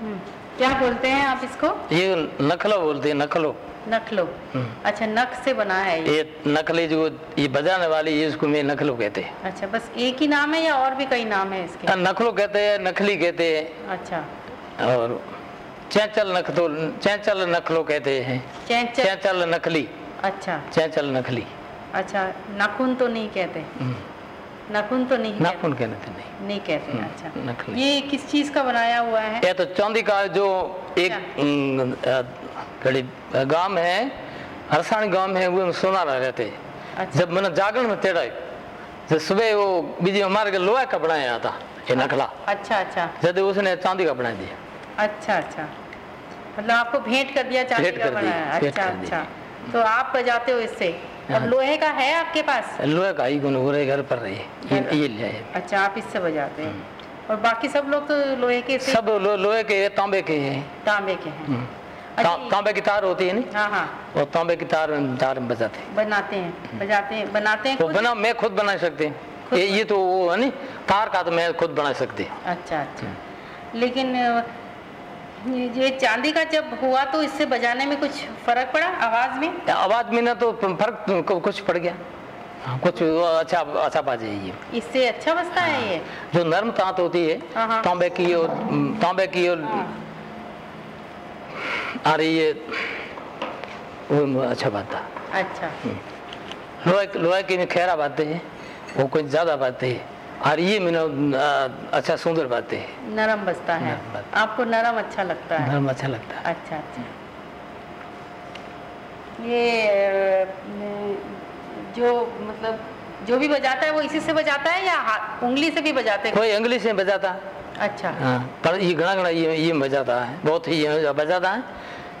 हम्म, क्या बोलते हैं आप इसको? ये नखलो बोलते हैं नखलो। नखलो। हम्म। अच्छा नख से बना है ये। ये नकली जो ये बजाने वाली ये इसको मैं नखलो कहते हैं। अच्छा बस एक ही नाम है या और भी कई नाम है इसके? नखलो कहते हैं नखली कहते हैं। अच्छा। और चैंचल नखलो चैचल नखलो कहते हैं। चैंचल। चैंचल नकली अच्छा। चैंचल नकली अच्छा नाखून तो नहीं कहते। हम्म, नाखून तो नहीं नाखून कहते नहीं। नहीं कहते हम्म, अच्छा। ये किस चीज़ का बनाया हुआ है? ये तो चांदी का जो एक? हम्म, अ, कड़ी गाँव है हरसाणी गाँव में वो सोनारा रहते। हैं। अच्छा। जब मैंने जागरण में तेड़ा जब सुबह वो बीजी हमारे के लोहा का बनाया था ये नखला। अच्छा अच्छा। जब उसने चांदी का बना दिया। अच्छा अच्छा। मतलब आपको भेंट कर दिया चांदी का बनाया। अच्छा अच्छा। तो आप बजाते हो इससे? और हाँ। लोहे का है आपके पास? लोहे का ही गुन पूरे घर पर रही। ये ये लिया है। अच्छा आप इससे बजाते हैं। और बाकी सब लोग तो लोहे के से सब लो, लोहे के तांबे के हैं। तांबे के हैं। हम्म। अच्छा, ता, तांबे की तार होती है ना हाँ हाँ। और तांबे की तार तार बजाते हैं। बनाते हैं बजाते हैं बनाते हैं वो खुद? बना मैं खुद बना सकते हैं। ये ये तो वो है नी तार का तो मैं खुद बना सकते। अच्छा अच्छा। लेकिन ये चांदी का जब हुआ तो इससे बजाने में कुछ फ़र्क पड़ा आवाज़ में? आवाज़ में ना तो फ़र्क कुछ पड़ गया। हाँ, कुछ अच्छा अच्छा बाजे ये। इससे अच्छा बजता है ये? जो नर्म तांत होती है हाँ, हाँ। तांबे की और तांबे की और आ रही है वो अच्छा बात था अच्छा। लोहे लोहे की में खैरा बातें हैं वो कुछ ज़्यादा बातें हैं। और ये मैंने अच्छा सुंदर बातें हैं। नरम बजता है। नरम आपको नरम अच्छा लगता है? नर्म अच्छा लगता है। अच्छा अच्छा। ये जो मतलब जो भी बजाता है वो इसी से बजाता है या उंगली से भी बजाते हैं? कोई इंग्लिश में बजाता। है अच्छा। हाँ पर ये घना घना ये ये बजाता है। बहुत ही बजाता है।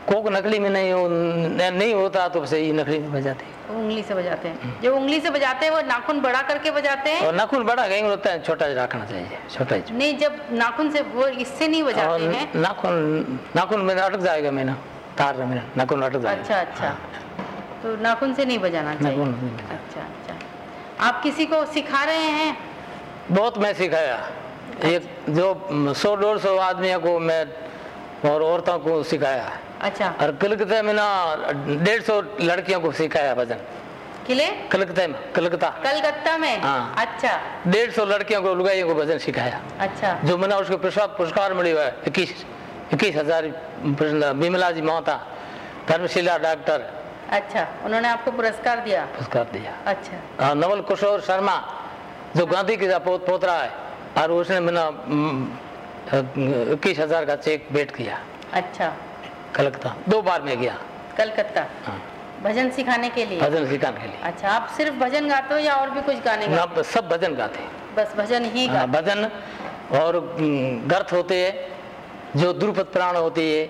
कोक नकली में नहीं हो, नहीं होता तो सही नकली में बजाते हैं। उंगली से बजाते हैं। जो उंगली से बजाते हैं वो नाखून बड़ा करके बजाते हैं। और नाखून बड़ा कहीं होता है छोटा रखना चाहिए छोटा ही नहीं जब नाखून से वो इससे नहीं बजाते हैं। नाखून नाखून में अटक जाएगा मेरा तार में नाखून अटक जाएगा। अच्छा अच्छा। तो नाखून से नहीं बजाना चाहिए। अच्छा अच्छा। आप किसी को सिखा रहे हैं? बहुत मैं सिखाया। एक जो सौ डेढ़ सौ आदमियों को मैं और औरतों को सिखाया। अच्छा। और कलकत्ता में ना डेढ़ सौ लड़कियों को सिखाया भजन। किले? कलकत्ता में कलकत्ता। कलकत्ता में? हाँ। अच्छा। डेढ़ सौ लड़कियों को लुगाइयों को भजन सिखाया। अच्छा। जो मैंने उसको पुरस्कार पुरस्कार मिली हुआ है इक्कीस इक्कीस हज़ार बिमला जी मोहता धर्मशिला डॉक्टर। अच्छा उन्होंने आपको पुरस्कार दिया? पुरस्कार दिया। अच्छा। और नवल किशोर शर्मा जो गांधी के पो, पोतरा है और उसने मैंने इक्कीस हज़ार का चेक भेंट किया। अच्छा। कलकत्ता। दो बार में गया। कलकत्ता? हाँ, भजन सिखाने के लिए? भजन सिखाने के लिए। अच्छा आप सिर्फ़ भजन गाते हो या और भी कुछ गाने गाते सब भजन गाते हैं। बस भजन ही हाँ, गाते भजन और गर्थ होते हैं जो द्रुपद प्राण होती है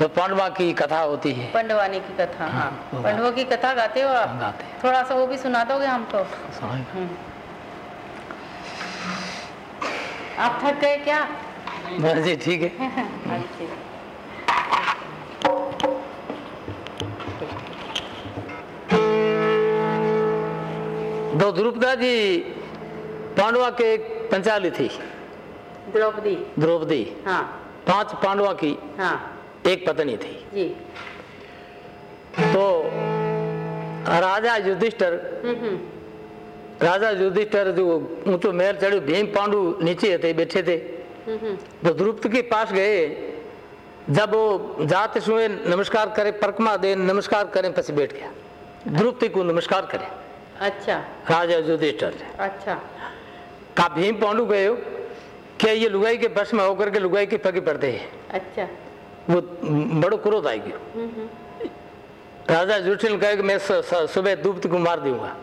जो पांडवा की कथा होती है। पंडवानी की कथा हाँ हाँ, पंडवों की कथा गाते हो आप? गाते हैं। थोड़ा सा वो भी सुना दोगे हमको सुनाएगा। हम्म। आप थक गए क्या? जी ठीक है। द्रुपदा जी पांडवा के एक पंचाली थी। द्रौपदी। द्रौपदी। हाँ। पाँच पांडवा की हाँ। एक पत्नी थी। जी। तो राजा युधिष्ठर हम्म हम्म। राजा युधिष्ठर जो ऊंचो महल चढ़ो भीम पांडु नीचे थे बैठे थे। हम्म तो द्रुपद के पास गए। जब वो जाते सुए नमस्कार करे परकमा दे नमस्कार करें पसी बैठ गया। द्रुपद को नमस्कार करे। अच्छा। राजा युधिष्ठर। ने अच्छा। का भीम पांडु गए हो क्या ये लुगाई के बस में होकर के लुगाई के पगे पड़ते हैं? अच्छा। वो बड़ो क्रोध आएगी हम्म हम्म। राजा युधिष्ठिर कहा कि मैं सुबह द्रुपद को मार दूँगा।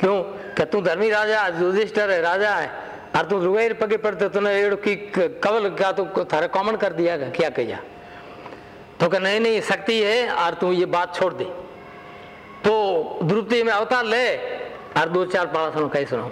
क्यों? क्या तू धर्मी राजा युधिष्ठिर है राजा है? और तू लुगाई पगे पड़ते तूने एड़ो की कवल क्या तो थारे कॉमन कर दिया क्या कहिया? तो कहा नहीं नहीं शक्ति है और तू ये बात छोड़ दे। तो द्रुपदी में अवतार ले और दो चार पाला सुनो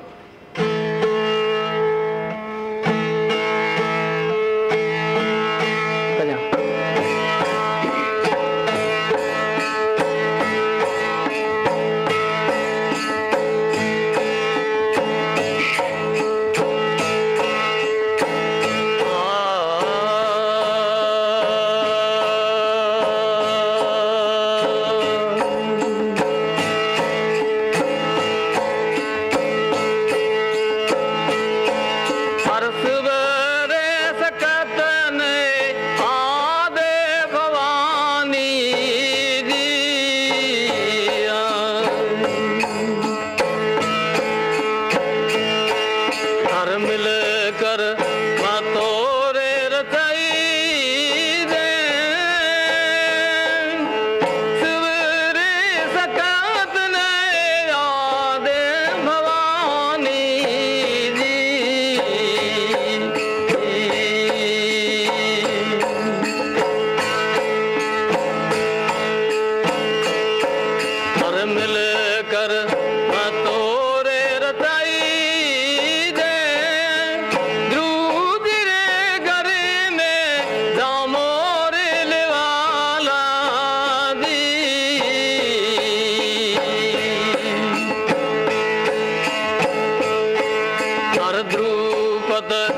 हार मिल कर मातो the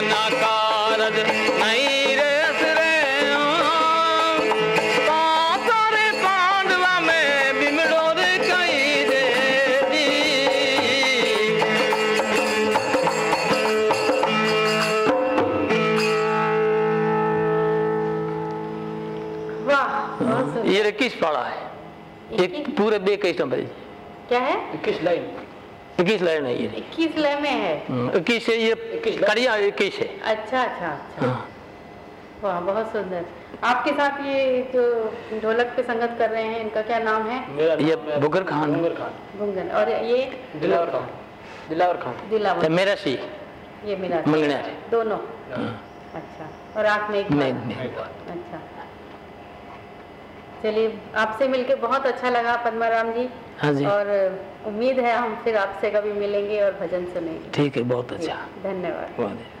सुंदर। ये इक्कीस पाड़ा है? एक पूरे बे इक्कीस नंबर क्या है? इक्कीस लाइन? इक्कीस लाइन है ये। इक्कीस लय में है? हम्म, इक्कीस है ये कड़िया इक्कीस है। अच्छा अच्छा अच्छा। हाँ। वाह बहुत सुंदर। आपके साथ ये जो ढोलक पे संगत कर रहे हैं इनका क्या नाम है? ये बुगर खान। गुंगन और ये? दिलावर खान। दिलावर खान। दिलावर। ये मेरा सी। ये मेरा मंगना। दोनों? हाँ। अच्छा और आप में एक नहीं नहीं। अच्छा। चलिए आपसे मिलके बहुत अच्छा लगा पद्माराम जी। हाँ जी। और उम्मीद है हम फिर आपसे कभी मिलेंगे और भजन सुनेंगे। ठीक है बहुत अच्छा। धन्यवाद।